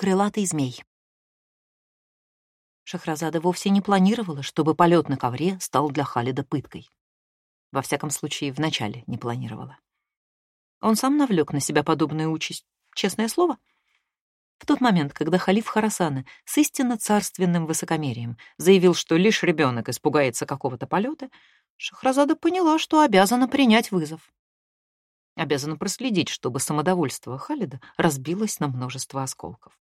Крылатый змей. Шахразада вовсе не планировала, чтобы полет на ковре стал для Халида пыткой. Во всяком случае, вначале не планировала. Он сам навлек на себя подобную участь, честное слово. В тот момент, когда халиф Харасана с истинно царственным высокомерием заявил, что лишь ребенок испугается какого-то полета, Шахразада поняла, что обязана принять вызов. Обязана проследить, чтобы самодовольство Халида разбилось на множество осколков.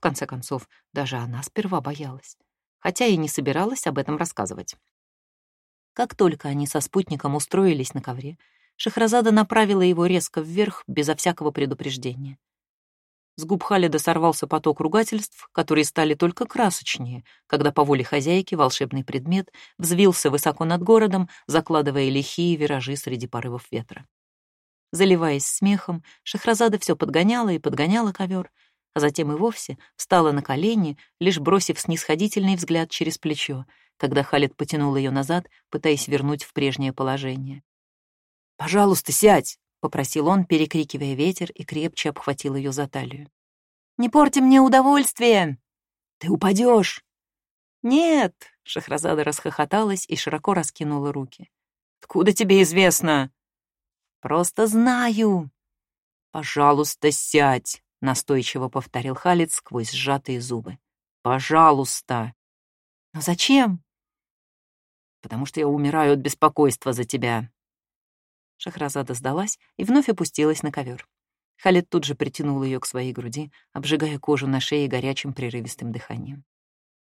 В конце концов, даже она сперва боялась, хотя и не собиралась об этом рассказывать. Как только они со спутником устроились на ковре, Шахразада направила его резко вверх, безо всякого предупреждения. С губ Халида сорвался поток ругательств, которые стали только красочнее, когда по воле хозяйки волшебный предмет взвился высоко над городом, закладывая лихие виражи среди порывов ветра. Заливаясь смехом, Шахразада все подгоняла и подгоняла ковер, а затем и вовсе встала на колени, лишь бросив снисходительный взгляд через плечо, когда Халид потянул ее назад, пытаясь вернуть в прежнее положение. «Пожалуйста, сядь!» — попросил он, перекрикивая ветер, и крепче обхватил ее за талию. «Не порти мне удовольствие!» «Ты упадешь!» «Нет!» — Шахразада расхохоталась и широко раскинула руки. «Откуда тебе известно?» «Просто знаю!» «Пожалуйста, сядь!» — настойчиво повторил Халид сквозь сжатые зубы. «Пожалуйста!» «Но зачем?» «Потому что я умираю от беспокойства за тебя», Шахразада сдалась и вновь опустилась на ковер. Халид тут же притянул ее к своей груди, обжигая кожу на шее горячим прерывистым дыханием,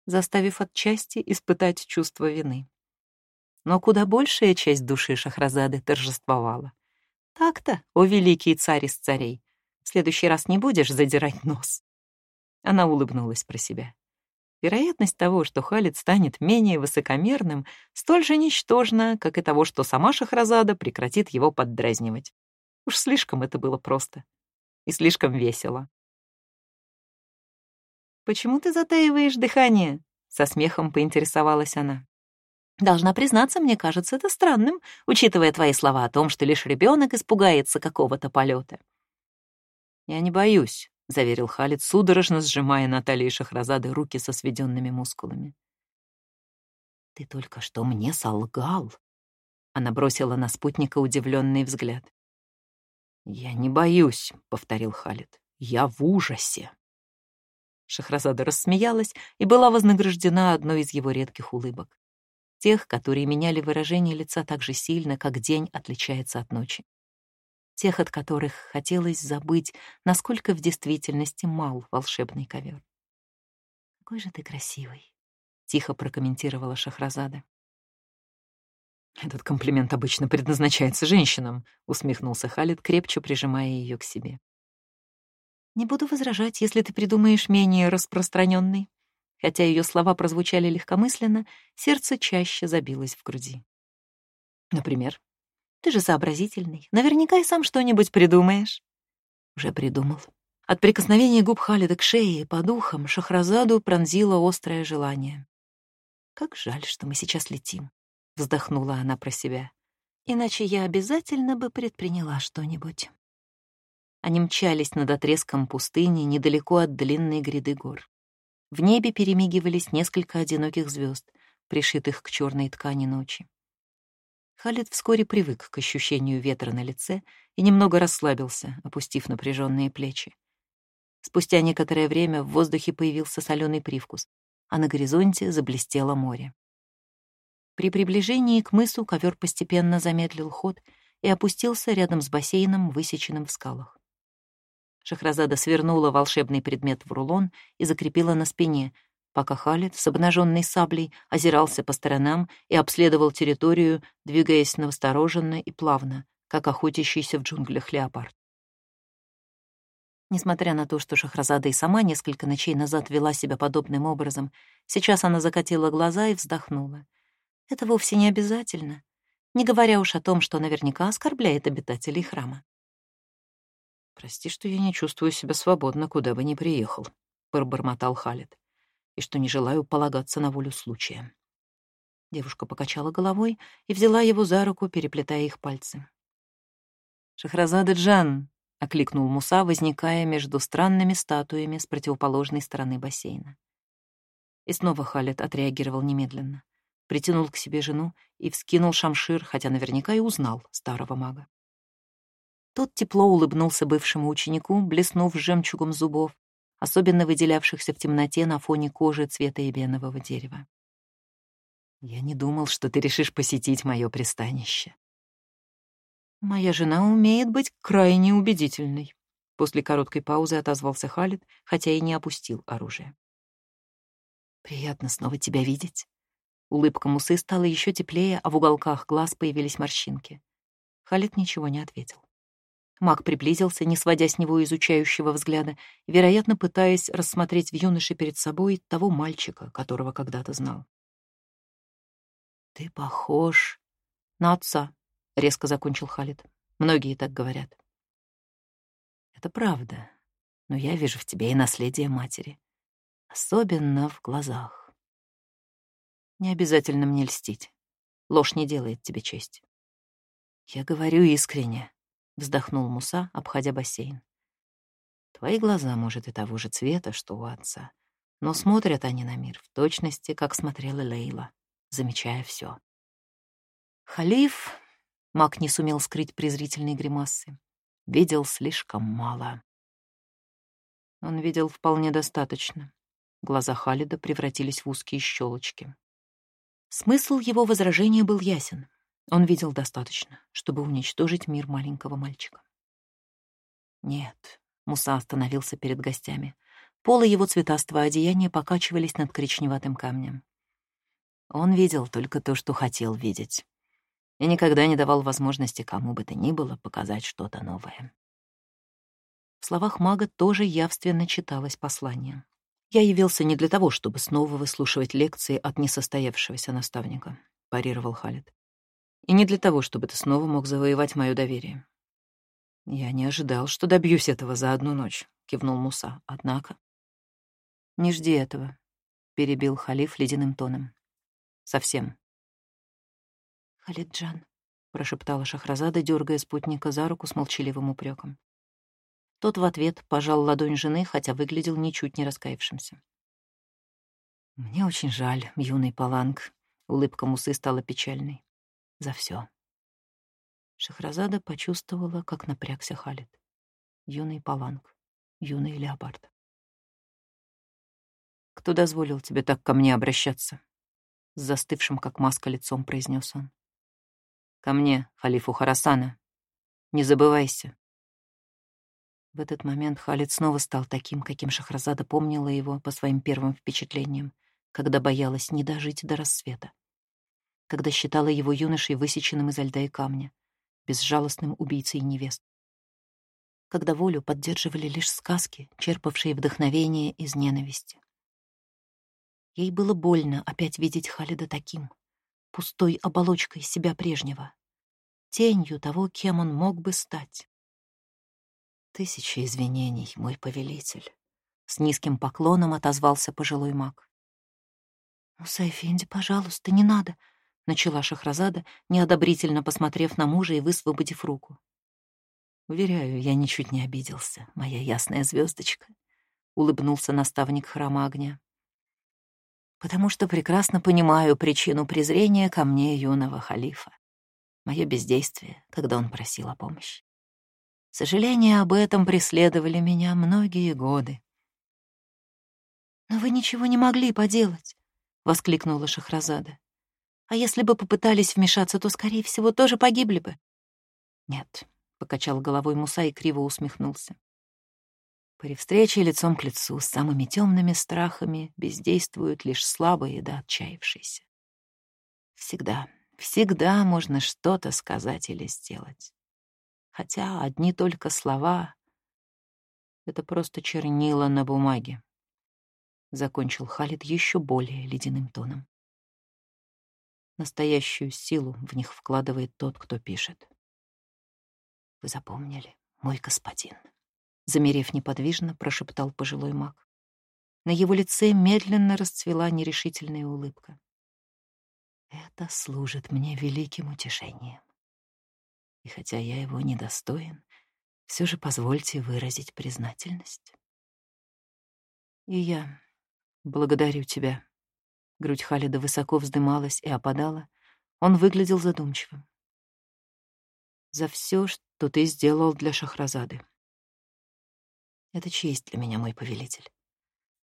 заставив отчасти испытать чувство вины. Но куда большая часть души Шахразады торжествовала. «Так-то, о великий царь из царей, в следующий раз не будешь задирать нос». Она улыбнулась про себя. Вероятность того, что Халид станет менее высокомерным, столь же ничтожна, как и того, что сама Шахразада прекратит его поддразнивать. Уж слишком это было просто и слишком весело. «Почему ты затаиваешь дыхание?» — со смехом поинтересовалась она. «Должна признаться, мне кажется это странным, учитывая твои слова о том, что лишь ребенок испугается какого-то полета. «Я не боюсь», — заверил Халид, судорожно сжимая на талии Шахразады руки со сведенными мускулами. «Ты только что мне солгал!» Она бросила на спутника удивленный взгляд. «Я не боюсь», — повторил Халид. «Я в ужасе». Шахразада рассмеялась и была вознаграждена одной из его редких улыбок. Тех, которые меняли выражение лица так же сильно, как день отличается от ночи тех, от которых хотелось забыть, насколько в действительности мал волшебный ковер. «Какой же ты красивый», — тихо прокомментировала Шахразада. «Этот комплимент обычно предназначается женщинам», — усмехнулся Халид, крепче прижимая ее к себе. «Не буду возражать, если ты придумаешь менее распространенный». Хотя ее слова прозвучали легкомысленно, сердце чаще забилось в груди. «Например?» Ты же сообразительный. Наверняка и сам что-нибудь придумаешь. Уже придумал. От прикосновения губ Халида к шее по духам Шахразаду пронзило острое желание. «Как жаль, что мы сейчас летим», — вздохнула она про себя. «Иначе я обязательно бы предприняла что-нибудь». Они мчались над отрезком пустыни недалеко от длинной гряды гор. В небе перемигивались несколько одиноких звезд, пришитых к черной ткани ночи. Халид вскоре привык к ощущению ветра на лице и немного расслабился, опустив напряженные плечи. Спустя некоторое время в воздухе появился соленый привкус, а на горизонте заблестело море. При приближении к мысу ковер постепенно замедлил ход и опустился рядом с бассейном, высеченным в скалах. Шахразада свернула волшебный предмет в рулон и закрепила на спине, пока Халид с обнаженной саблей озирался по сторонам и обследовал территорию, двигаясь настороженно и плавно, как охотящийся в джунглях леопард. Несмотря на то, что Шахразада и сама несколько ночей назад вела себя подобным образом, сейчас она закатила глаза и вздохнула. Это вовсе не обязательно, не говоря уж о том, что наверняка оскорбляет обитателей храма. «Прости, что я не чувствую себя свободно, куда бы ни приехал», — пробормотал Халид и что не желаю полагаться на волю случая. Девушка покачала головой и взяла его за руку, переплетая их пальцы. «Шахразада Джан!» окликнул Муса, возникая между странными статуями с противоположной стороны бассейна. И снова Халет отреагировал немедленно. Притянул к себе жену и вскинул шамшир, хотя наверняка и узнал старого мага. Тот тепло улыбнулся бывшему ученику, блеснув жемчугом зубов, особенно выделявшихся в темноте на фоне кожи цвета эбенового дерева. «Я не думал, что ты решишь посетить мое пристанище». «Моя жена умеет быть крайне убедительной», — после короткой паузы отозвался Халид, хотя и не опустил оружие. «Приятно снова тебя видеть». Улыбка Мусы стала еще теплее, а в уголках глаз появились морщинки. Халид ничего не ответил. Маг приблизился, не сводя с него изучающего взгляда, вероятно, пытаясь рассмотреть в юноше перед собой того мальчика, которого когда-то знал. «Ты похож на отца», — резко закончил Халид. «Многие так говорят». «Это правда, но я вижу в тебе и наследие матери, особенно в глазах. Не обязательно мне льстить. Ложь не делает тебе честь. Я говорю искренне, вздохнул Муса, обходя бассейн. Твои глаза, может, и того же цвета, что у отца, но смотрят они на мир в точности, как смотрела Лейла, замечая все. Халиф, маг не сумел скрыть презрительные гримасы, видел слишком мало. Он видел вполне достаточно. Глаза Халида превратились в узкие щелочки. Смысл его возражения был ясен. Он видел достаточно, чтобы уничтожить мир маленького мальчика. Нет, Муса остановился перед гостями. Полы его цветастого одеяния покачивались над коричневатым камнем. Он видел только то, что хотел видеть, и никогда не давал возможности кому бы то ни было показать что-то новое. В словах мага тоже явственно читалось послание. «Я явился не для того, чтобы снова выслушивать лекции от несостоявшегося наставника», — парировал Халид. И не для того, чтобы ты снова мог завоевать мое доверие. Я не ожидал, что добьюсь этого за одну ночь, кивнул Муса. Однако... Не жди этого, перебил халиф ледяным тоном. Совсем. Халиджан, прошептала Шахразада, дергая спутника за руку с молчаливым упреком. Тот в ответ пожал ладонь жены, хотя выглядел ничуть не раскаявшимся. «Мне очень жаль, юный Паланг», — улыбка Мусы стала печальной за все. Шахразада почувствовала, как напрягся Халид. Юный паланг, юный леопард. «Кто дозволил тебе так ко мне обращаться?» С застывшим, как маска, лицом произнес он. «Ко мне, халифу Харасана. Не забывайся». В этот момент Халид снова стал таким, каким Шахразада помнила его по своим первым впечатлениям, когда боялась не дожить до рассвета когда считала его юношей, высеченным изо льда и камня, безжалостным убийцей невест. Когда волю поддерживали лишь сказки, черпавшие вдохновение из ненависти. Ей было больно опять видеть Халида таким, пустой оболочкой себя прежнего, тенью того, кем он мог бы стать. «Тысячи извинений, мой повелитель», — с низким поклоном отозвался пожилой маг. «Мусайфенди, пожалуйста, не надо», — начала Шахразада, неодобрительно посмотрев на мужа и высвободив руку. «Уверяю, я ничуть не обиделся, моя ясная звездочка», — улыбнулся наставник храма огня. «Потому что прекрасно понимаю причину презрения ко мне юного халифа. Мое бездействие, когда он просил о помощи. Сожаления об этом преследовали меня многие годы». «Но вы ничего не могли поделать», — воскликнула Шахразада. А если бы попытались вмешаться, то, скорее всего, тоже погибли бы. Нет, — покачал головой Муса и криво усмехнулся. При встрече лицом к лицу с самыми темными страхами бездействуют лишь слабые да отчаявшиеся. Всегда, всегда можно что-то сказать или сделать. Хотя одни только слова — это просто чернила на бумаге. Закончил Халид еще более ледяным тоном. Настоящую силу в них вкладывает тот, кто пишет. «Вы запомнили, мой господин?» Замерев неподвижно, прошептал пожилой маг. На его лице медленно расцвела нерешительная улыбка. «Это служит мне великим утешением. И хотя я его недостоин, все же позвольте выразить признательность. И я благодарю тебя. Грудь Халида высоко вздымалась и опадала. Он выглядел задумчивым. За все, что ты сделал для Шахразады. Это честь для меня, мой повелитель.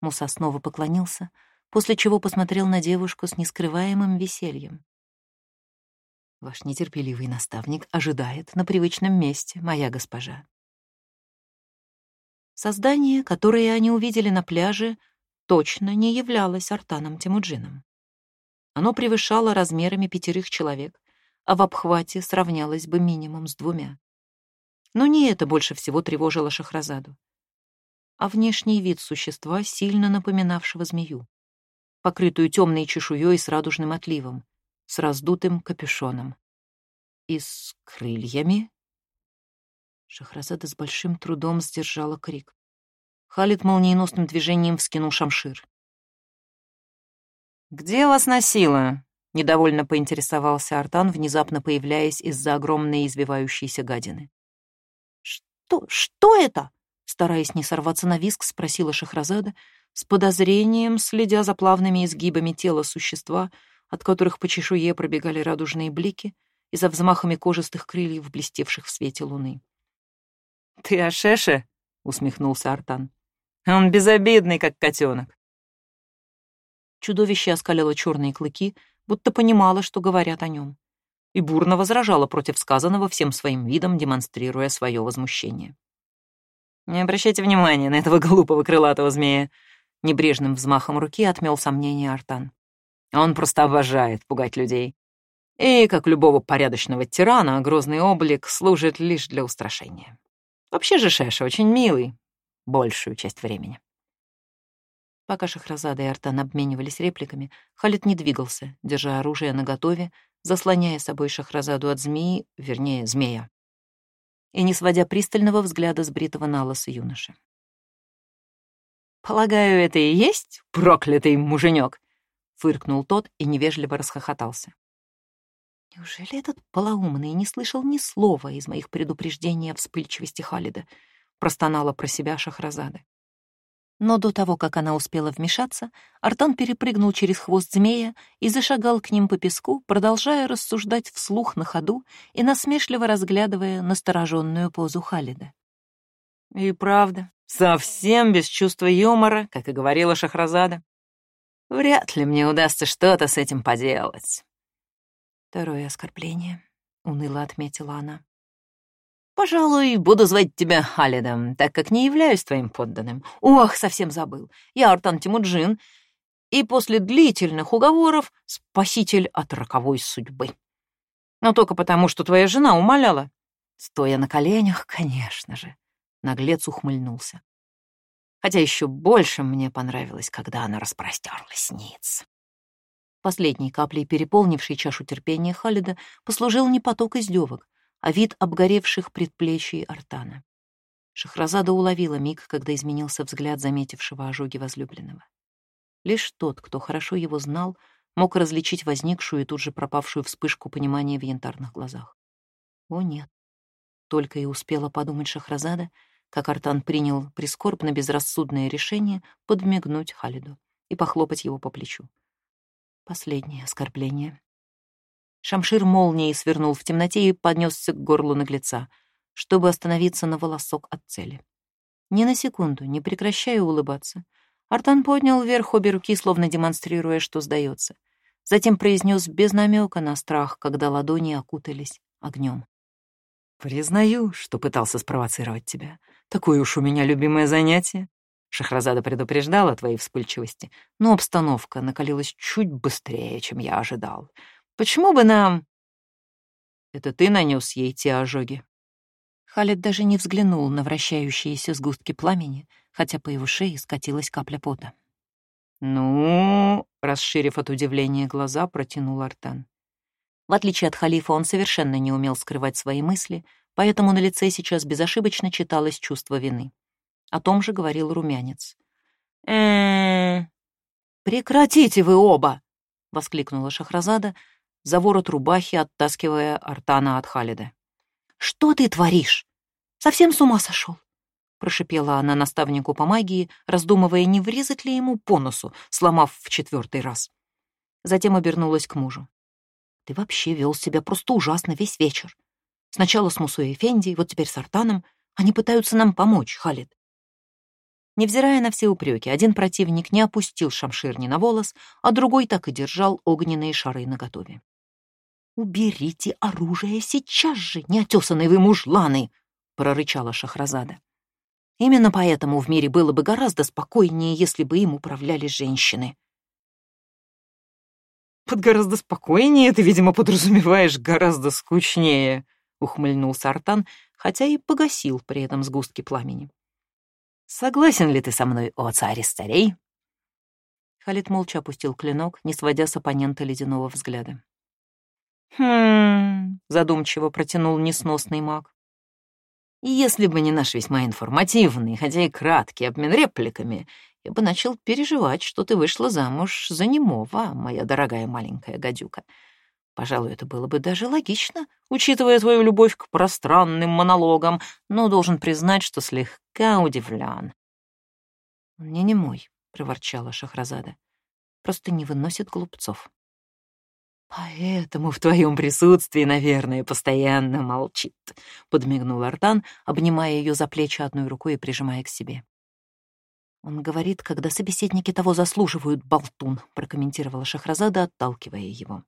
Муса снова поклонился, после чего посмотрел на девушку с нескрываемым весельем. Ваш нетерпеливый наставник ожидает на привычном месте, моя госпожа. Создание, которое они увидели на пляже, точно не являлось Артаном Тимуджином. Оно превышало размерами пятерых человек, а в обхвате сравнялось бы минимум с двумя. Но не это больше всего тревожило Шахразаду, а внешний вид существа, сильно напоминавшего змею, покрытую темной чешуей с радужным отливом, с раздутым капюшоном. И с крыльями? Шахразада с большим трудом сдержала крик. Халид молниеносным движением вскинул шамшир. «Где вас носило?» — недовольно поинтересовался Артан, внезапно появляясь из-за огромной извивающейся гадины. «Что? Что это?» — стараясь не сорваться на виск, спросила Шахразада, с подозрением, следя за плавными изгибами тела существа, от которых по чешуе пробегали радужные блики, и за взмахами кожистых крыльев, блестевших в свете луны. «Ты о Шеше?» — усмехнулся Артан. «Он безобидный, как котенок». Чудовище оскалило черные клыки, будто понимало, что говорят о нем, и бурно возражало против сказанного всем своим видом, демонстрируя свое возмущение. «Не обращайте внимания на этого глупого крылатого змея», небрежным взмахом руки отмел сомнения Артан. Он просто обожает пугать людей. И, как любого порядочного тирана, грозный облик служит лишь для устрашения. Вообще же Шеша очень милый, большую часть времени. Пока Шахразада и Артан обменивались репликами, Халид не двигался, держа оружие наготове, заслоняя собой Шахразаду от змеи, вернее, змея, и не сводя пристального взгляда с бритого налоса юноши. «Полагаю, это и есть проклятый муженек?» фыркнул тот и невежливо расхохотался. Неужели этот полоумный не слышал ни слова из моих предупреждений о вспыльчивости Халида? Простонала про себя Шахразада. Но до того, как она успела вмешаться, Артан перепрыгнул через хвост змея и зашагал к ним по песку, продолжая рассуждать вслух на ходу и насмешливо разглядывая настороженную позу Халида. И правда, совсем без чувства юмора, как и говорила Шахразада. Вряд ли мне удастся что-то с этим поделать. Второе оскорбление, — уныло отметила она. Пожалуй, буду звать тебя Халидом, так как не являюсь твоим подданным. Ох, совсем забыл. Я Артан Тимуджин, и после длительных уговоров спаситель от роковой судьбы. Но только потому, что твоя жена умоляла. Стоя на коленях, конечно же. Наглец ухмыльнулся хотя еще больше мне понравилось, когда она распростерлась ниц. Последней каплей, переполнившей чашу терпения Халида, послужил не поток издевок, а вид обгоревших предплечий Артана. Шахразада уловила миг, когда изменился взгляд заметившего ожоги возлюбленного. Лишь тот, кто хорошо его знал, мог различить возникшую и тут же пропавшую вспышку понимания в янтарных глазах. О, нет. Только и успела подумать Шахразада — как Артан принял прискорбно безрассудное решение подмигнуть Халиду и похлопать его по плечу. Последнее оскорбление. Шамшир молнией свернул в темноте и поднесся к горлу наглеца, чтобы остановиться на волосок от цели. Ни на секунду, не прекращая улыбаться, Артан поднял вверх обе руки, словно демонстрируя, что сдается. Затем произнес без намека на страх, когда ладони окутались огнем. «Признаю, что пытался спровоцировать тебя. Такое уж у меня любимое занятие. Шахразада предупреждала о твоей вспыльчивости, но обстановка накалилась чуть быстрее, чем я ожидал. Почему бы нам... Это ты нанес ей те ожоги? Халид даже не взглянул на вращающиеся сгустки пламени, хотя по его шее скатилась капля пота. «Ну...» — расширив от удивления глаза, протянул Артан. В отличие от халифа, он совершенно не умел скрывать свои мысли — поэтому на лице сейчас безошибочно читалось чувство вины. О том же говорил румянец. э «Прекратите вы оба!» — воскликнула Шахразада, за ворот рубахи оттаскивая Артана от Халида. «Что ты творишь?» Совсем с ума сошел? Прошипела она наставнику по магии, раздумывая, не врезать ли ему по носу, сломав в четвертый раз. Затем обернулась к мужу. Ты вообще вел себя просто ужасно весь вечер. Сначала с Мусой Эфенди, вот теперь с Артаном. Они пытаются нам помочь, Халид. Невзирая на все упреки, один противник не опустил шамшир ни на волос, а другой так и держал огненные шары наготове. «Уберите оружие сейчас же, неотесанные вы мужланы!» — прорычала Шахразада. Именно поэтому в мире было бы гораздо спокойнее, если бы им управляли женщины. «Под гораздо спокойнее ты, видимо, подразумеваешь гораздо скучнее», — ухмыльнулся Артан, хотя и погасил при этом сгустки пламени. «Согласен ли ты со мной, о царе старей?» Халид молча опустил клинок, не сводя с оппонента ледяного взгляда. «Хм...» — задумчиво протянул несносный маг. «Если бы не наш весьма информативный, хотя и краткий обмен репликами, я бы начал переживать, что ты вышла замуж за немого, моя дорогая маленькая гадюка. Пожалуй, это было бы даже логично, учитывая твою любовь к пространным монологам, но должен признать, что слегка удивлен. «Он не немой», — проворчала Шахразада. «Просто не выносит глупцов». «Поэтому в твоем присутствии, наверное, постоянно молчит», — подмигнул Артан, обнимая ее за плечи одной рукой и прижимая к себе. «Он говорит, когда собеседники того заслуживают, болтун», — прокомментировала Шахразада, отталкивая его.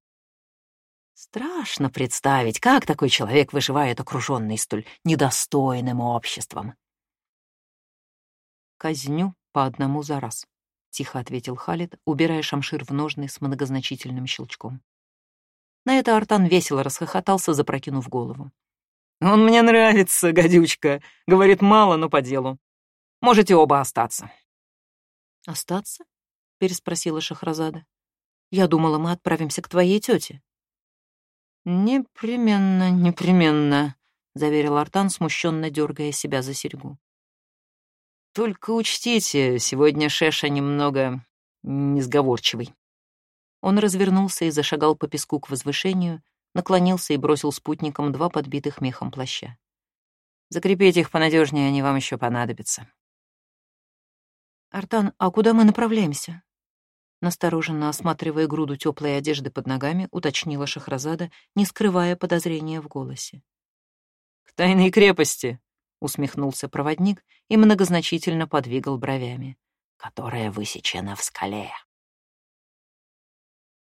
Страшно представить, как такой человек выживает окруженный столь недостойным обществом. «Казню по одному за раз», — тихо ответил Халид, убирая шамшир в ножны с многозначительным щелчком. На это Артан весело расхохотался, запрокинув голову. «Он мне нравится, гадючка. Говорит мало, но по делу. Можете оба остаться». «Остаться?» — переспросила Шахразада. «Я думала, мы отправимся к твоей тете». «Непременно, непременно», — заверил Артан, смущенно дергая себя за серьгу. «Только учтите, сегодня Шеша немного несговорчивый». Он развернулся и зашагал по песку к возвышению, наклонился и бросил спутникам два подбитых мехом плаща. «Закрепите их понадежнее, они вам еще понадобятся». «Артан, а куда мы направляемся?» Настороженно осматривая груду теплой одежды под ногами, уточнила Шахразада, не скрывая подозрения в голосе. «К тайной крепости!» — усмехнулся проводник и многозначительно подвигал бровями. «Которая высечена в скале».